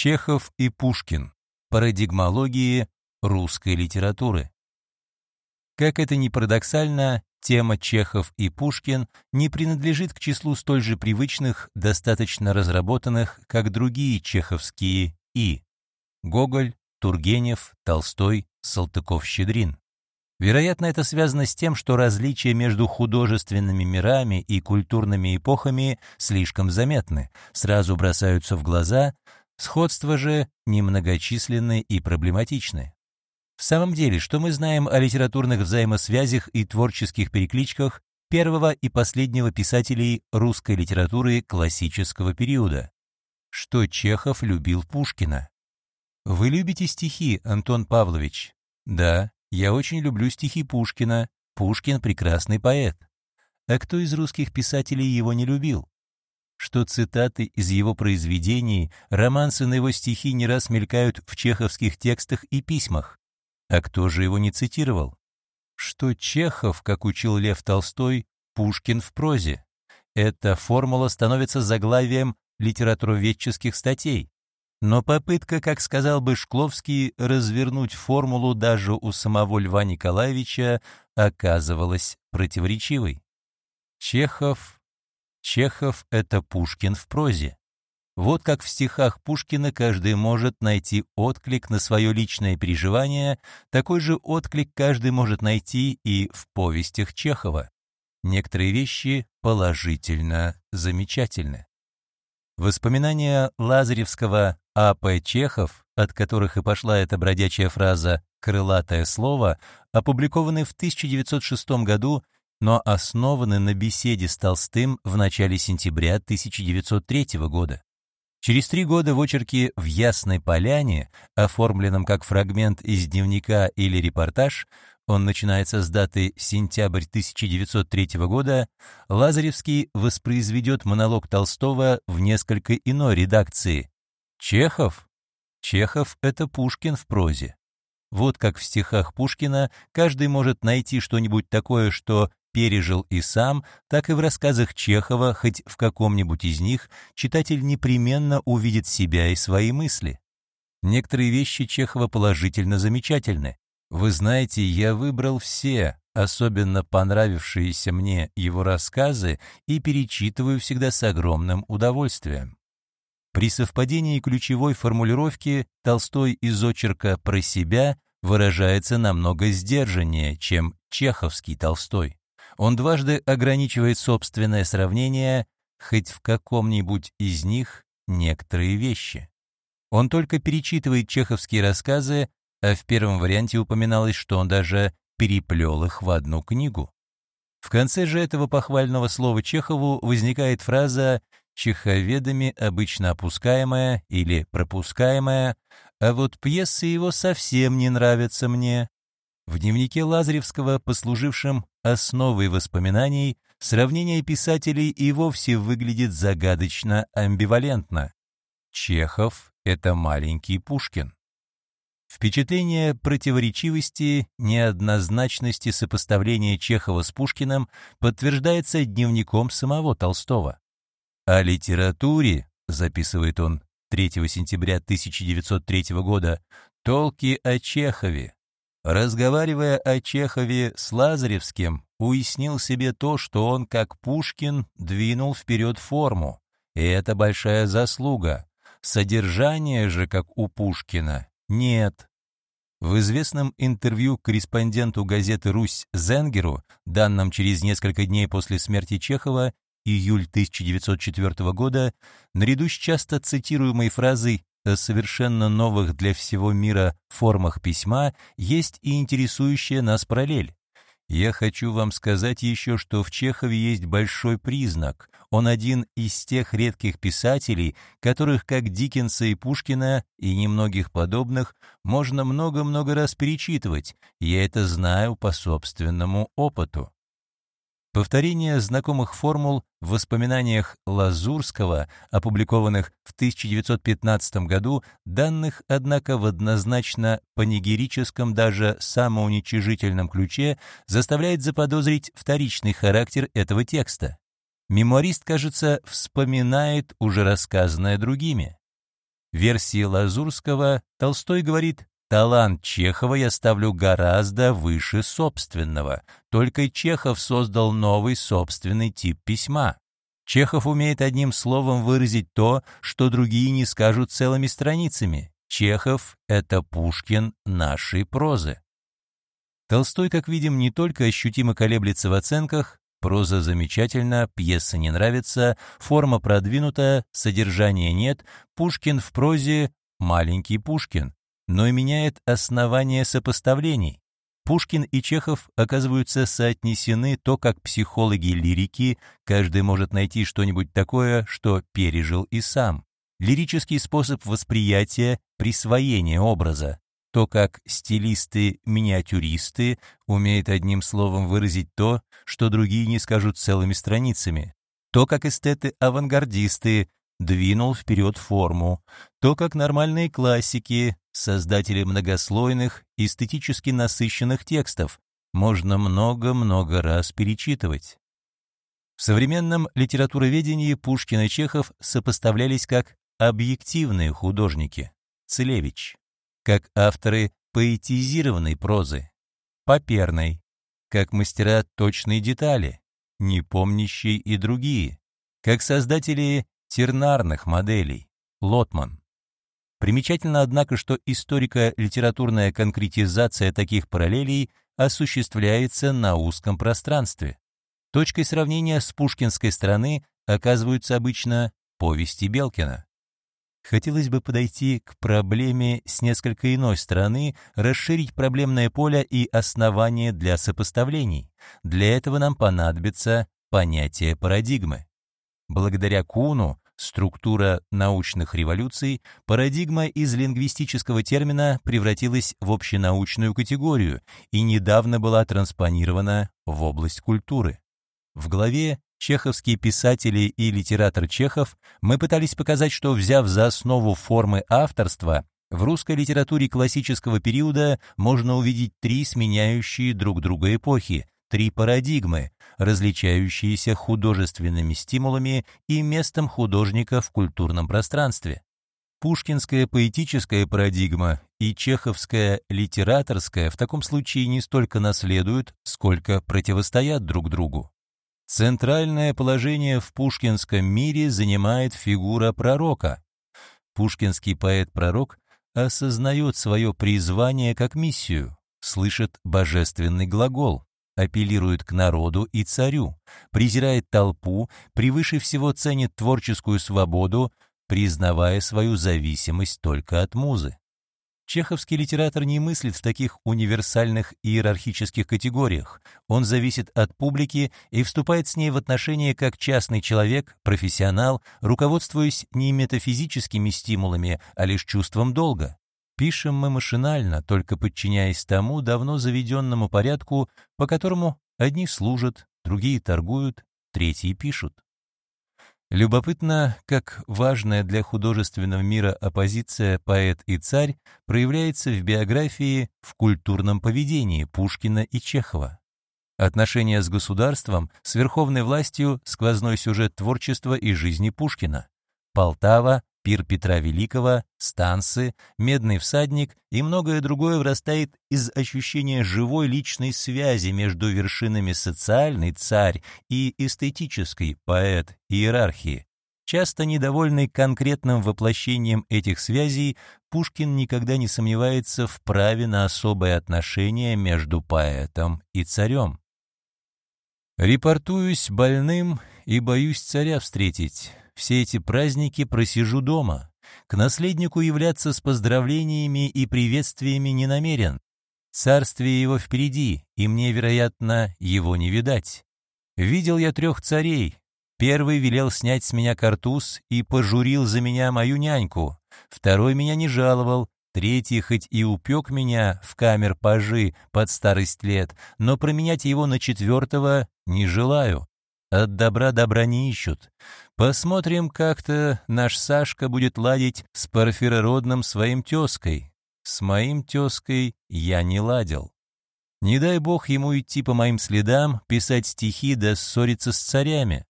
Чехов и Пушкин. Парадигмологии русской литературы. Как это ни парадоксально, тема Чехов и Пушкин не принадлежит к числу столь же привычных, достаточно разработанных, как другие чеховские «и» — Гоголь, Тургенев, Толстой, Салтыков-Щедрин. Вероятно, это связано с тем, что различия между художественными мирами и культурными эпохами слишком заметны, сразу бросаются в глаза, Сходства же немногочисленны и проблематичны. В самом деле, что мы знаем о литературных взаимосвязях и творческих перекличках первого и последнего писателей русской литературы классического периода? Что Чехов любил Пушкина? Вы любите стихи, Антон Павлович? Да, я очень люблю стихи Пушкина. Пушкин прекрасный поэт. А кто из русских писателей его не любил? Что цитаты из его произведений, романсы на его стихи не раз мелькают в чеховских текстах и письмах. А кто же его не цитировал? Что Чехов, как учил Лев Толстой, Пушкин в прозе. Эта формула становится заглавием литературоведческих статей. Но попытка, как сказал бы Шкловский, развернуть формулу даже у самого Льва Николаевича оказывалась противоречивой. Чехов Чехов — это Пушкин в прозе. Вот как в стихах Пушкина каждый может найти отклик на свое личное переживание, такой же отклик каждый может найти и в повестях Чехова. Некоторые вещи положительно замечательны. Воспоминания Лазаревского А.П. Чехов, от которых и пошла эта бродячая фраза «крылатое слово», опубликованы в 1906 году но основаны на беседе с Толстым в начале сентября 1903 года. Через три года в очерке «В Ясной Поляне», оформленном как фрагмент из дневника или репортаж, он начинается с даты сентябрь 1903 года, Лазаревский воспроизведет монолог Толстого в несколько иной редакции. Чехов? Чехов — это Пушкин в прозе. Вот как в стихах Пушкина каждый может найти что-нибудь такое, что пережил и сам, так и в рассказах Чехова, хоть в каком-нибудь из них, читатель непременно увидит себя и свои мысли. Некоторые вещи Чехова положительно замечательны. Вы знаете, я выбрал все, особенно понравившиеся мне его рассказы, и перечитываю всегда с огромным удовольствием. При совпадении ключевой формулировки Толстой из очерка «Про себя» выражается намного сдержаннее, чем чеховский Толстой. Он дважды ограничивает собственное сравнение, хоть в каком-нибудь из них некоторые вещи. Он только перечитывает чеховские рассказы, а в первом варианте упоминалось, что он даже переплел их в одну книгу. В конце же этого похвального слова Чехову возникает фраза чеховедами обычно опускаемая или пропускаемая, а вот пьесы его совсем не нравятся мне. В дневнике Лазаревского, послужившем основой воспоминаний, сравнение писателей и вовсе выглядит загадочно амбивалентно. Чехов — это маленький Пушкин. Впечатление противоречивости, неоднозначности сопоставления Чехова с Пушкиным подтверждается дневником самого Толстого. О литературе, записывает он 3 сентября 1903 года, толки о Чехове, Разговаривая о Чехове с Лазаревским, уяснил себе то, что он, как Пушкин, двинул вперед форму. И это большая заслуга. Содержание же, как у Пушкина, нет. В известном интервью корреспонденту газеты «Русь» Зенгеру, данном через несколько дней после смерти Чехова, июль 1904 года, наряду с часто цитируемой фразой о совершенно новых для всего мира формах письма есть и интересующая нас параллель. Я хочу вам сказать еще, что в Чехове есть большой признак. Он один из тех редких писателей, которых, как Диккенса и Пушкина, и немногих подобных, можно много-много раз перечитывать. Я это знаю по собственному опыту. Повторение знакомых формул в воспоминаниях Лазурского, опубликованных в 1915 году, данных, однако, в однозначно панигерическом, даже самоуничижительном ключе, заставляет заподозрить вторичный характер этого текста. Мемуарист, кажется, вспоминает уже рассказанное другими. В версии Лазурского Толстой говорит Талант Чехова я ставлю гораздо выше собственного. Только Чехов создал новый собственный тип письма. Чехов умеет одним словом выразить то, что другие не скажут целыми страницами. Чехов — это Пушкин нашей прозы. Толстой, как видим, не только ощутимо колеблется в оценках, проза замечательна, пьеса не нравится, форма продвинута, содержания нет, Пушкин в прозе — маленький Пушкин но и меняет основание сопоставлений. Пушкин и Чехов оказываются соотнесены то, как психологи лирики, каждый может найти что-нибудь такое, что пережил и сам. Лирический способ восприятия, присвоения образа. То, как стилисты-миниатюристы умеют одним словом выразить то, что другие не скажут целыми страницами. То, как эстеты-авангардисты двинул вперед форму, то, как нормальные классики, создатели многослойных, эстетически насыщенных текстов, можно много-много раз перечитывать. В современном литературоведении Пушкин и Чехов сопоставлялись как объективные художники, Целевич, как авторы поэтизированной прозы, Паперной, как мастера точной детали, Непомнящие и другие, как создатели тернарных моделей, Лотман. Примечательно, однако, что историко-литературная конкретизация таких параллелей осуществляется на узком пространстве. Точкой сравнения с пушкинской стороны оказываются обычно повести Белкина. Хотелось бы подойти к проблеме с несколько иной стороны, расширить проблемное поле и основания для сопоставлений. Для этого нам понадобится понятие парадигмы. Благодаря Куну структура научных революций, парадигма из лингвистического термина превратилась в общенаучную категорию и недавно была транспонирована в область культуры. В главе «Чеховские писатели и литератор Чехов» мы пытались показать, что, взяв за основу формы авторства, в русской литературе классического периода можно увидеть три сменяющие друг друга эпохи три парадигмы, различающиеся художественными стимулами и местом художника в культурном пространстве. Пушкинская поэтическая парадигма и чеховская литераторская в таком случае не столько наследуют, сколько противостоят друг другу. Центральное положение в пушкинском мире занимает фигура пророка. Пушкинский поэт-пророк осознает свое призвание как миссию, слышит божественный глагол апеллирует к народу и царю, презирает толпу, превыше всего ценит творческую свободу, признавая свою зависимость только от музы. Чеховский литератор не мыслит в таких универсальных иерархических категориях. Он зависит от публики и вступает с ней в отношения как частный человек, профессионал, руководствуясь не метафизическими стимулами, а лишь чувством долга. Пишем мы машинально, только подчиняясь тому давно заведенному порядку, по которому одни служат, другие торгуют, третьи пишут. Любопытно, как важная для художественного мира оппозиция поэт и царь проявляется в биографии в культурном поведении Пушкина и Чехова. Отношения с государством, с верховной властью, сквозной сюжет творчества и жизни Пушкина. Полтава, пир Петра Великого, станцы, медный всадник и многое другое вырастает из ощущения живой личной связи между вершинами социальный царь и эстетической поэт иерархии. Часто недовольный конкретным воплощением этих связей, Пушкин никогда не сомневается в праве на особое отношение между поэтом и царем. «Репортуюсь больным и боюсь царя встретить. Все эти праздники просижу дома. К наследнику являться с поздравлениями и приветствиями не намерен. Царствие его впереди, и мне, вероятно, его не видать. Видел я трех царей. Первый велел снять с меня картуз и пожурил за меня мою няньку. Второй меня не жаловал, Третий хоть и упек меня в камер пажи под старость лет, но променять его на четвертого не желаю. От добра добра не ищут. Посмотрим, как-то наш Сашка будет ладить с парфирородным своим тезкой. С моим тезкой я не ладил. Не дай бог ему идти по моим следам, писать стихи да ссориться с царями.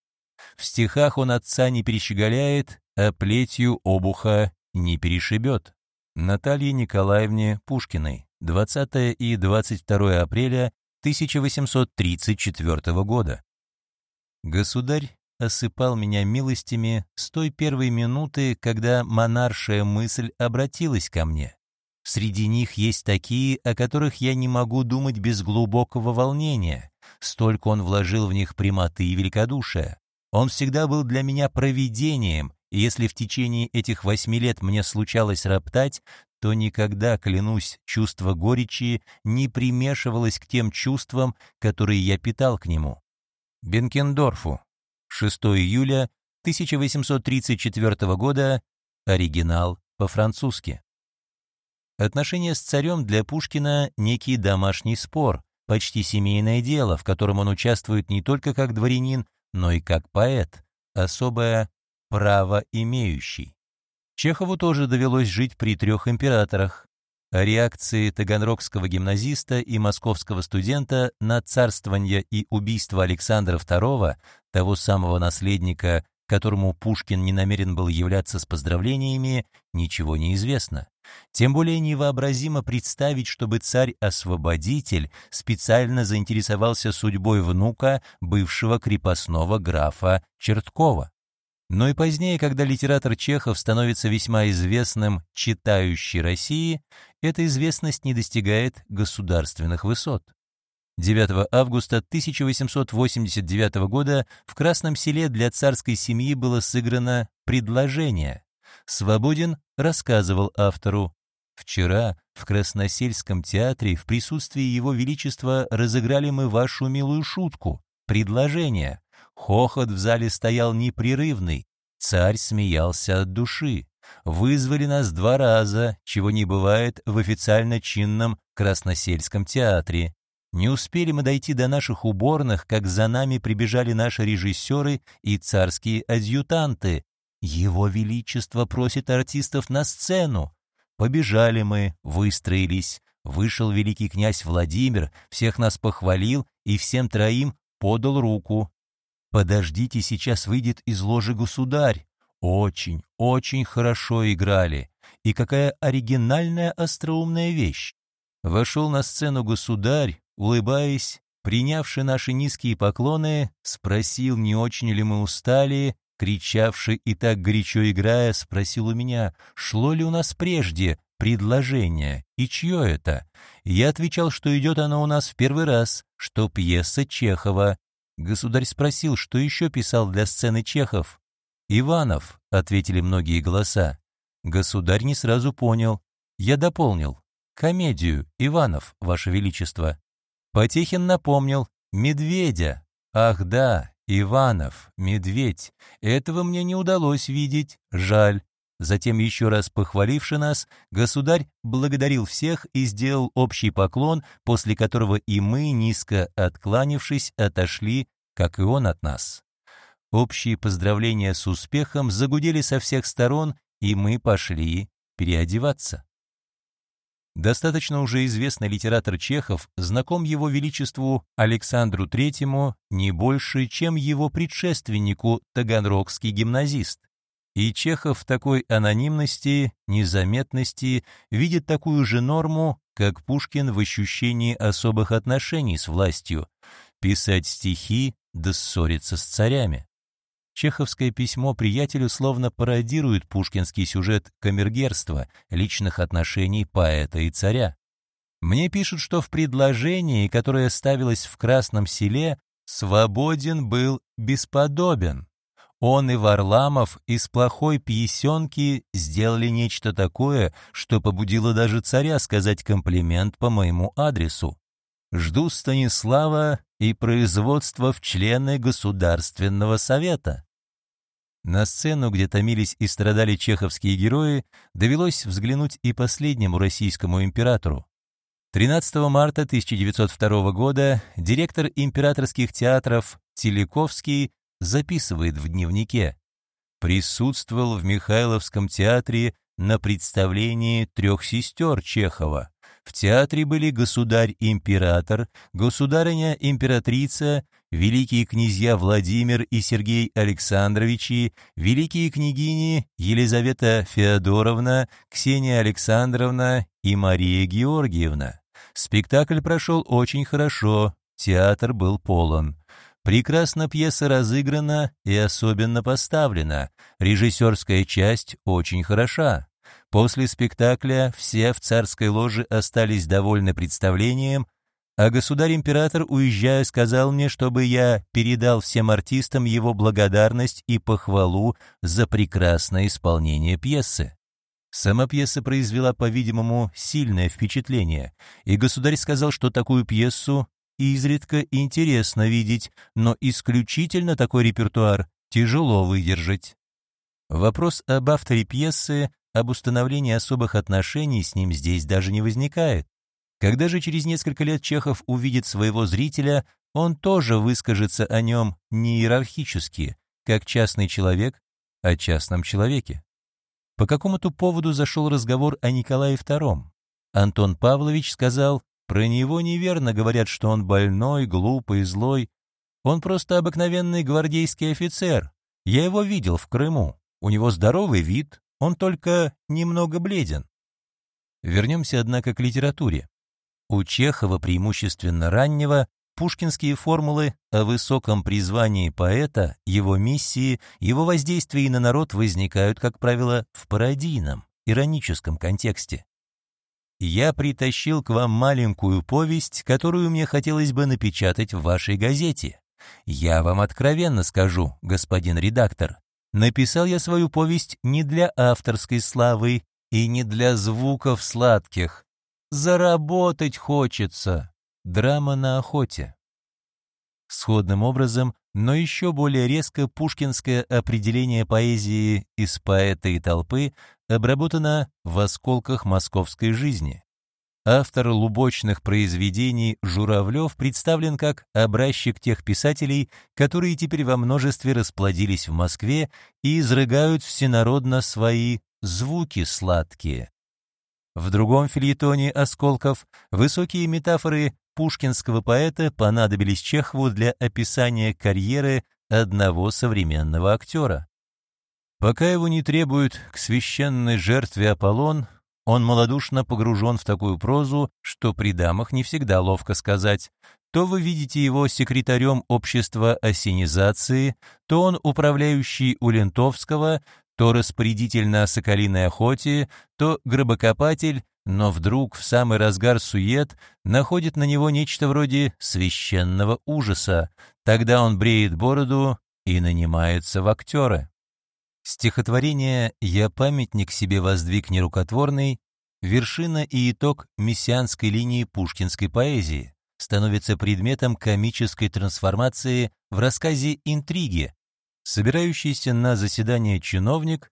В стихах он отца не перещеголяет, а плетью обуха не перешибет. Наталье Николаевне Пушкиной, 20 и 22 апреля 1834 года. Государь осыпал меня милостями с той первой минуты, когда монаршая мысль обратилась ко мне. Среди них есть такие, о которых я не могу думать без глубокого волнения. Столько он вложил в них прямоты и великодушия. Он всегда был для меня провидением, и если в течение этих восьми лет мне случалось роптать, то никогда, клянусь, чувство горечи не примешивалось к тем чувствам, которые я питал к нему. Бенкендорфу. 6 июля 1834 года. Оригинал по-французски. Отношения с царем для Пушкина – некий домашний спор, почти семейное дело, в котором он участвует не только как дворянин, но и как поэт, особое право имеющий. Чехову тоже довелось жить при трех императорах. Реакции таганрогского гимназиста и московского студента на царствование и убийство Александра II, того самого наследника, которому Пушкин не намерен был являться с поздравлениями, ничего не известно. Тем более невообразимо представить, чтобы царь-освободитель специально заинтересовался судьбой внука бывшего крепостного графа Черткова. Но и позднее, когда литератор Чехов становится весьма известным читающей России, эта известность не достигает государственных высот. 9 августа 1889 года в Красном селе для царской семьи было сыграно «Предложение». Свободин рассказывал автору, «Вчера в Красносельском театре в присутствии Его Величества разыграли мы вашу милую шутку, предложение. Хохот в зале стоял непрерывный, царь смеялся от души. Вызвали нас два раза, чего не бывает в официально чинном Красносельском театре. Не успели мы дойти до наших уборных, как за нами прибежали наши режиссеры и царские адъютанты. Его Величество просит артистов на сцену. Побежали мы, выстроились. Вышел великий князь Владимир, всех нас похвалил и всем троим подал руку. «Подождите, сейчас выйдет из ложи государь». Очень, очень хорошо играли. И какая оригинальная остроумная вещь. Вошел на сцену государь, улыбаясь, принявший наши низкие поклоны, спросил, не очень ли мы устали, кричавший и так горячо играя, спросил у меня, шло ли у нас прежде предложение и чье это. Я отвечал, что идет оно у нас в первый раз, что пьеса Чехова. Государь спросил, что еще писал для сцены Чехов. «Иванов», — ответили многие голоса. Государь не сразу понял. Я дополнил. «Комедию, Иванов, Ваше Величество». Потехин напомнил «Медведя». Ах да, Иванов, медведь. Этого мне не удалось видеть, жаль. Затем, еще раз похваливши нас, государь благодарил всех и сделал общий поклон, после которого и мы, низко откланившись, отошли, как и он от нас. Общие поздравления с успехом загудели со всех сторон, и мы пошли переодеваться. Достаточно уже известный литератор Чехов знаком его величеству Александру Третьему не больше, чем его предшественнику таганрогский гимназист. И Чехов в такой анонимности, незаметности видит такую же норму, как Пушкин в ощущении особых отношений с властью, писать стихи да ссориться с царями. Чеховское письмо приятелю словно пародирует пушкинский сюжет камергерства, личных отношений поэта и царя. Мне пишут, что в предложении, которое ставилось в Красном селе, свободен был бесподобен. Он и Варламов из плохой пьесенки сделали нечто такое, что побудило даже царя сказать комплимент по моему адресу. Жду Станислава и производства в члены Государственного совета. На сцену, где томились и страдали чеховские герои, довелось взглянуть и последнему российскому императору. 13 марта 1902 года директор императорских театров Телековский записывает в дневнике «Присутствовал в Михайловском театре на представлении трех сестер Чехова. В театре были государь-император, государыня-императрица, великие князья Владимир и Сергей Александровичи, великие княгини Елизавета Феодоровна, Ксения Александровна и Мария Георгиевна. Спектакль прошел очень хорошо, театр был полон. Прекрасно пьеса разыграна и особенно поставлена. Режиссерская часть очень хороша. После спектакля все в царской ложе остались довольны представлением, а государь-император, уезжая, сказал мне, чтобы я передал всем артистам его благодарность и похвалу за прекрасное исполнение пьесы. Сама пьеса произвела, по-видимому, сильное впечатление, и государь сказал, что такую пьесу изредка интересно видеть, но исключительно такой репертуар тяжело выдержать. Вопрос об авторе пьесы об установлении особых отношений с ним здесь даже не возникает. Когда же через несколько лет Чехов увидит своего зрителя, он тоже выскажется о нем не иерархически, как частный человек о частном человеке. По какому-то поводу зашел разговор о Николае II. Антон Павлович сказал, про него неверно говорят, что он больной, глупый, злой. Он просто обыкновенный гвардейский офицер. Я его видел в Крыму. У него здоровый вид, он только немного бледен. Вернемся, однако, к литературе. У Чехова, преимущественно раннего, пушкинские формулы о высоком призвании поэта, его миссии, его воздействии на народ возникают, как правило, в пародийном, ироническом контексте. «Я притащил к вам маленькую повесть, которую мне хотелось бы напечатать в вашей газете. Я вам откровенно скажу, господин редактор, Написал я свою повесть не для авторской славы и не для звуков сладких. Заработать хочется. Драма на охоте. Сходным образом, но еще более резко пушкинское определение поэзии из поэта и толпы обработано в осколках московской жизни. Автор лубочных произведений Журавлев представлен как образчик тех писателей, которые теперь во множестве расплодились в Москве и изрыгают всенародно свои «звуки сладкие». В другом фильетоне «Осколков» высокие метафоры пушкинского поэта понадобились Чехову для описания карьеры одного современного актера. Пока его не требуют к священной жертве Аполлон, он малодушно погружен в такую прозу, что при дамах не всегда ловко сказать. То вы видите его секретарем общества осенизации, то он управляющий у Лентовского, то распорядитель на соколиной охоте, то гробокопатель, но вдруг в самый разгар сует находит на него нечто вроде священного ужаса. Тогда он бреет бороду и нанимается в актеры. Стихотворение «Я памятник себе воздвиг нерукотворный» вершина и итог мессианской линии пушкинской поэзии, становится предметом комической трансформации в рассказе «Интриги». Собирающийся на заседание чиновник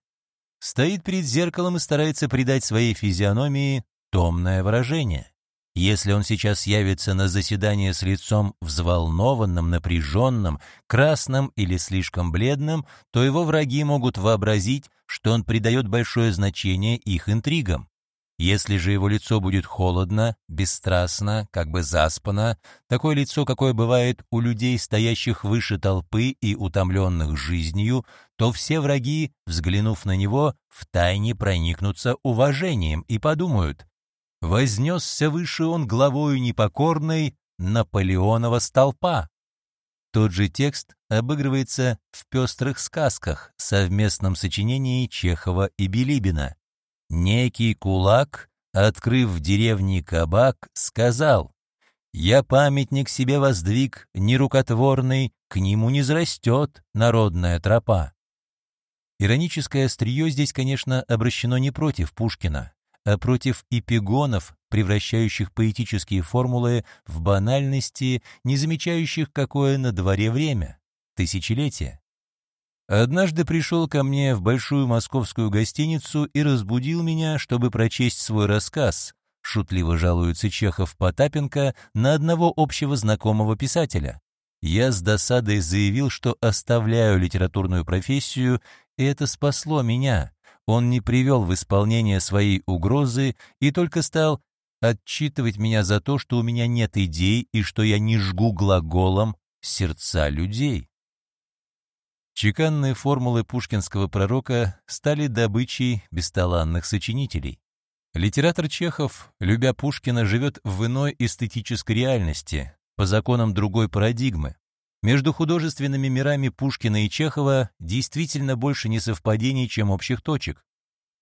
стоит перед зеркалом и старается придать своей физиономии томное выражение. Если он сейчас явится на заседание с лицом взволнованным, напряженным, красным или слишком бледным, то его враги могут вообразить, что он придает большое значение их интригам. Если же его лицо будет холодно, бесстрастно, как бы заспано, такое лицо, какое бывает у людей, стоящих выше толпы и утомленных жизнью, то все враги, взглянув на него, втайне проникнутся уважением и подумают, вознесся выше он главою непокорной Наполеонова столпа. Тот же текст обыгрывается в пестрых сказках, совместном сочинении Чехова и Билибина. Некий кулак, открыв в деревне кабак, сказал, «Я памятник себе воздвиг, нерукотворный, к нему не зрастет народная тропа». Ироническое острие здесь, конечно, обращено не против Пушкина, а против эпигонов, превращающих поэтические формулы в банальности, не замечающих, какое на дворе время, тысячелетие. Однажды пришел ко мне в большую московскую гостиницу и разбудил меня, чтобы прочесть свой рассказ, шутливо жалуется Чехов Потапенко на одного общего знакомого писателя. Я с досадой заявил, что оставляю литературную профессию, и это спасло меня. Он не привел в исполнение своей угрозы и только стал отчитывать меня за то, что у меня нет идей и что я не жгу глаголом сердца людей. Чеканные формулы пушкинского пророка стали добычей бесталанных сочинителей. Литератор Чехов, любя Пушкина, живет в иной эстетической реальности, по законам другой парадигмы. Между художественными мирами Пушкина и Чехова действительно больше несовпадений, чем общих точек.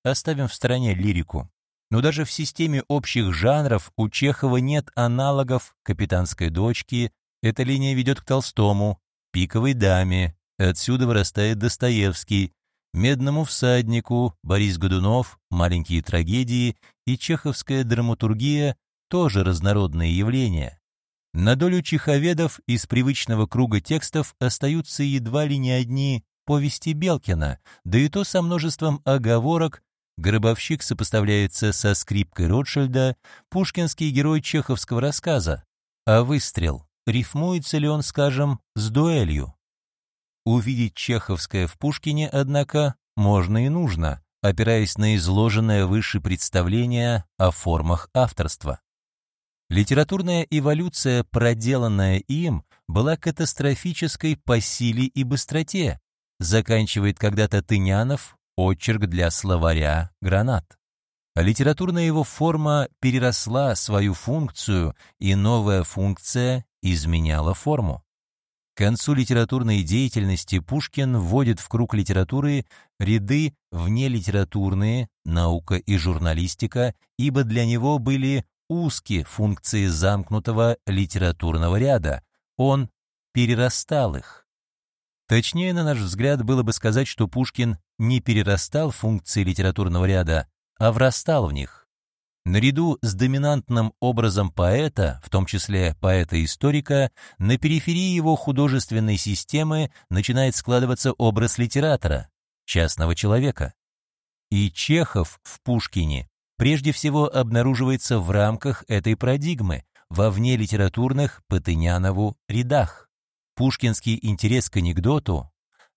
Оставим в стороне лирику. Но даже в системе общих жанров у Чехова нет аналогов «Капитанской дочки», эта линия ведет к Толстому, «Пиковой даме», отсюда вырастает Достоевский, «Медному всаднику», Борис Годунов, «Маленькие трагедии» и чеховская драматургия – тоже разнородные явления. На долю чеховедов из привычного круга текстов остаются едва ли не одни повести Белкина, да и то со множеством оговорок, Гробовщик сопоставляется со скрипкой Ротшильда, пушкинский герой чеховского рассказа. А выстрел, рифмуется ли он, скажем, с дуэлью? Увидеть чеховское в Пушкине, однако, можно и нужно, опираясь на изложенное выше представление о формах авторства. Литературная эволюция, проделанная им, была катастрофической по силе и быстроте, заканчивает когда-то Тынянов Очерк для словаря «Гранат». Литературная его форма переросла свою функцию, и новая функция изменяла форму. К концу литературной деятельности Пушкин вводит в круг литературы ряды внелитературные, наука и журналистика, ибо для него были узкие функции замкнутого литературного ряда, он перерастал их. Точнее, на наш взгляд, было бы сказать, что Пушкин не перерастал функции литературного ряда, а врастал в них. Наряду с доминантным образом поэта, в том числе поэта-историка, на периферии его художественной системы начинает складываться образ литератора, частного человека. И Чехов в Пушкине прежде всего обнаруживается в рамках этой парадигмы, во вне литературных по Тынянову рядах пушкинский интерес к анекдоту,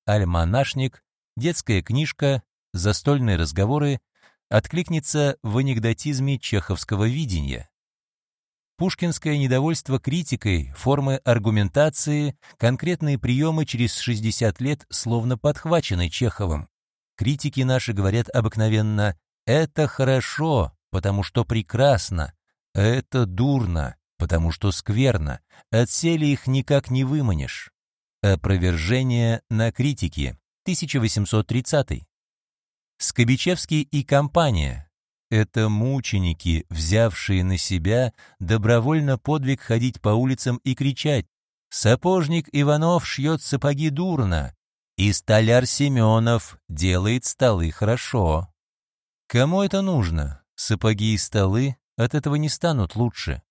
альманашник, детская книжка, застольные разговоры откликнется в анекдотизме чеховского видения. Пушкинское недовольство критикой, формы аргументации, конкретные приемы через 60 лет словно подхвачены Чеховым. Критики наши говорят обыкновенно «это хорошо, потому что прекрасно», «это дурно, потому что скверно, отсели их никак не выманишь. Опровержение на критики, 1830. Скобичевский и компания — это мученики, взявшие на себя добровольно подвиг ходить по улицам и кричать «Сапожник Иванов шьет сапоги дурно, и столяр Семенов делает столы хорошо». Кому это нужно? Сапоги и столы от этого не станут лучше.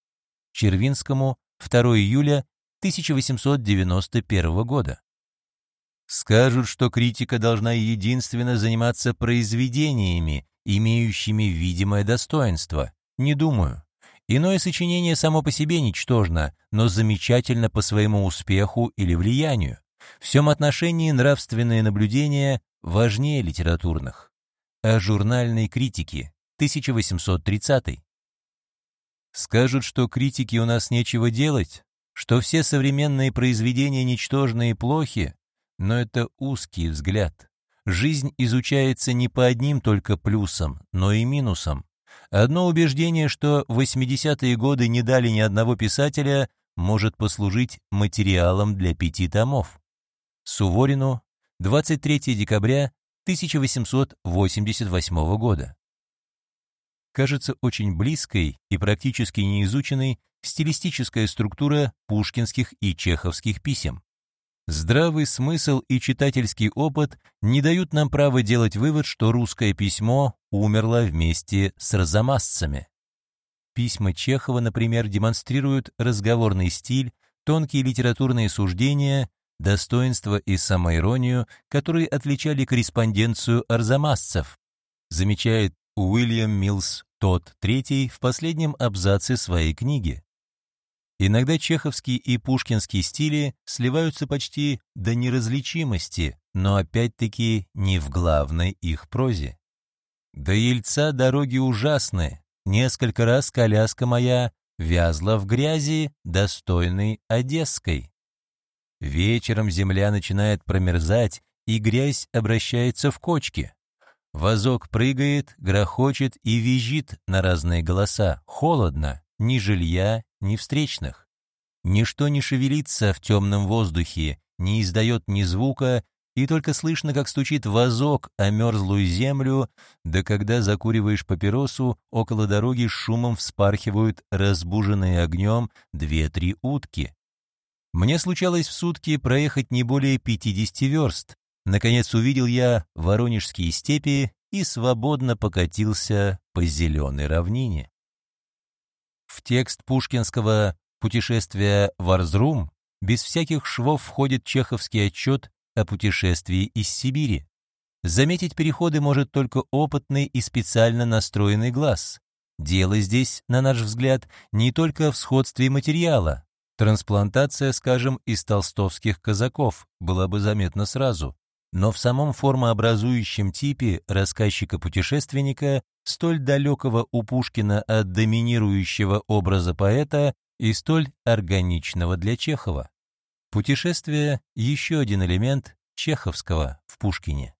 Червинскому 2 июля 1891 года. Скажут, что критика должна единственно заниматься произведениями, имеющими видимое достоинство. Не думаю. Иное сочинение само по себе ничтожно, но замечательно по своему успеху или влиянию. В всем отношении нравственные наблюдения важнее литературных. О журнальной критике, 1830 Скажут, что критики у нас нечего делать, что все современные произведения ничтожны и плохи, но это узкий взгляд. Жизнь изучается не по одним только плюсам, но и минусам. Одно убеждение, что 80-е годы не дали ни одного писателя, может послужить материалом для пяти томов. Суворину, 23 декабря 1888 года кажется очень близкой и практически неизученной стилистическая структура пушкинских и чеховских писем. Здравый смысл и читательский опыт не дают нам права делать вывод, что русское письмо умерло вместе с разомасцами. Письма Чехова, например, демонстрируют разговорный стиль, тонкие литературные суждения, достоинство и самоиронию, которые отличали корреспонденцию арзамасцев, замечает Уильям Милс тот третий в последнем абзаце своей книги. Иногда чеховский и пушкинский стили сливаются почти до неразличимости, но опять-таки не в главной их прозе. До Ельца дороги ужасны, несколько раз коляска моя вязла в грязи, достойной одесской. Вечером земля начинает промерзать, и грязь обращается в кочки. Возок прыгает, грохочет и визжит на разные голоса. Холодно, ни жилья, ни встречных. Ничто не шевелится в темном воздухе, не издает ни звука, и только слышно, как стучит вазок о мерзлую землю, да когда закуриваешь папиросу, около дороги с шумом вспархивают разбуженные огнем две-три утки. Мне случалось в сутки проехать не более 50 верст. Наконец увидел я Воронежские степи и свободно покатился по зеленой равнине. В текст пушкинского «Путешествия в Арзрум» без всяких швов входит чеховский отчет о путешествии из Сибири. Заметить переходы может только опытный и специально настроенный глаз. Дело здесь, на наш взгляд, не только в сходстве материала. Трансплантация, скажем, из толстовских казаков была бы заметна сразу. Но в самом формообразующем типе рассказчика-путешественника, столь далекого у Пушкина от доминирующего образа поэта и столь органичного для Чехова. Путешествие — еще один элемент чеховского в Пушкине.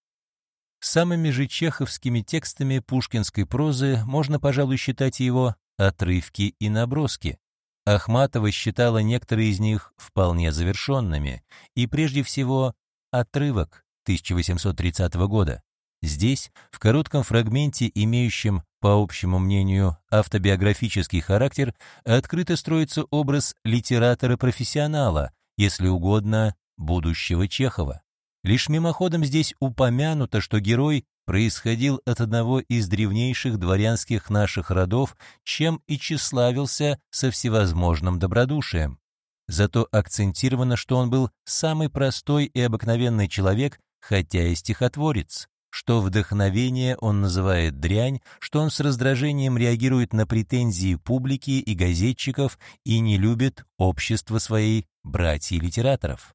Самыми же чеховскими текстами пушкинской прозы можно, пожалуй, считать его отрывки и наброски. Ахматова считала некоторые из них вполне завершенными, и прежде всего отрывок 1830 года. Здесь, в коротком фрагменте, имеющем, по общему мнению, автобиографический характер, открыто строится образ литератора-профессионала, если угодно, будущего Чехова. Лишь мимоходом здесь упомянуто, что герой происходил от одного из древнейших дворянских наших родов, чем и тщеславился со всевозможным добродушием. Зато акцентировано, что он был самый простой и обыкновенный человек, хотя и стихотворец, что вдохновение он называет дрянь, что он с раздражением реагирует на претензии публики и газетчиков и не любит общество своей братьев-литераторов.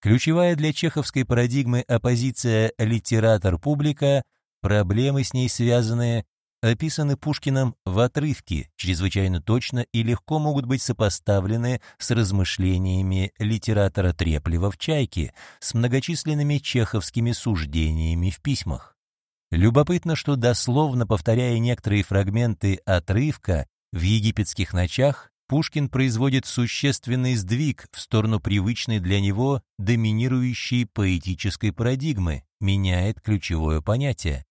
Ключевая для чеховской парадигмы оппозиция литератор-публика, проблемы с ней связанные, описаны Пушкиным в отрывке, чрезвычайно точно и легко могут быть сопоставлены с размышлениями литератора Треплева в «Чайке», с многочисленными чеховскими суждениями в письмах. Любопытно, что дословно повторяя некоторые фрагменты отрывка, в египетских ночах Пушкин производит существенный сдвиг в сторону привычной для него доминирующей поэтической парадигмы, меняет ключевое понятие.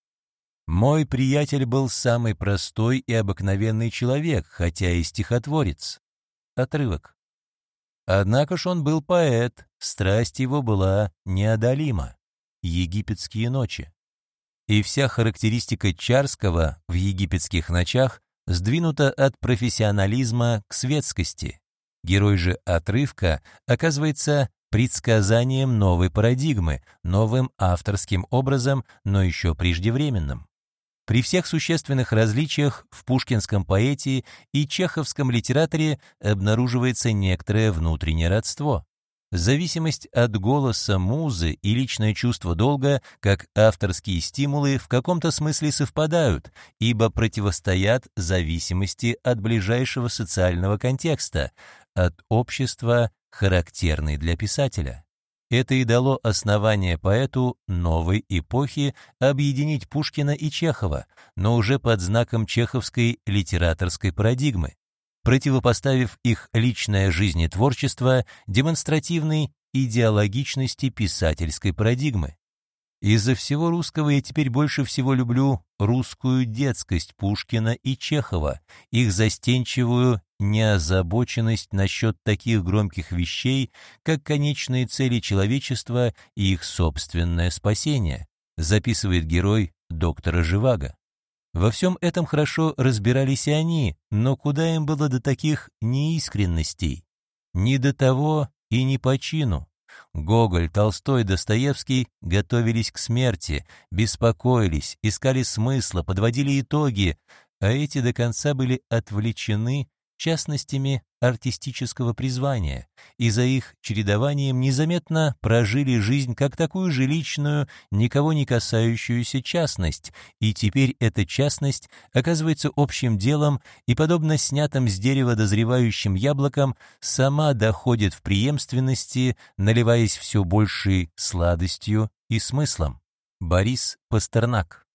«Мой приятель был самый простой и обыкновенный человек, хотя и стихотворец». Отрывок. Однако ж он был поэт, страсть его была неодолима. Египетские ночи. И вся характеристика Чарского в египетских ночах сдвинута от профессионализма к светскости. Герой же отрывка оказывается предсказанием новой парадигмы, новым авторским образом, но еще преждевременным. При всех существенных различиях в пушкинском поэте и чеховском литераторе обнаруживается некоторое внутреннее родство. Зависимость от голоса музы и личное чувство долга, как авторские стимулы, в каком-то смысле совпадают, ибо противостоят зависимости от ближайшего социального контекста, от общества, характерной для писателя. Это и дало основание поэту новой эпохи объединить Пушкина и Чехова, но уже под знаком чеховской литераторской парадигмы противопоставив их личное жизнетворчество демонстративной идеологичности писательской парадигмы. Из-за всего русского я теперь больше всего люблю русскую детскость Пушкина и Чехова, их застенчивую неозабоченность насчет таких громких вещей, как конечные цели человечества и их собственное спасение, записывает герой доктора Живаго. Во всем этом хорошо разбирались и они, но куда им было до таких неискренностей? Ни до того и ни по чину. Гоголь, Толстой, Достоевский готовились к смерти, беспокоились, искали смысла, подводили итоги, а эти до конца были отвлечены, частностями артистического призвания, и за их чередованием незаметно прожили жизнь как такую же личную, никого не касающуюся частность, и теперь эта частность оказывается общим делом и, подобно снятым с дерева дозревающим яблокам, сама доходит в преемственности, наливаясь все большей сладостью и смыслом. Борис Пастернак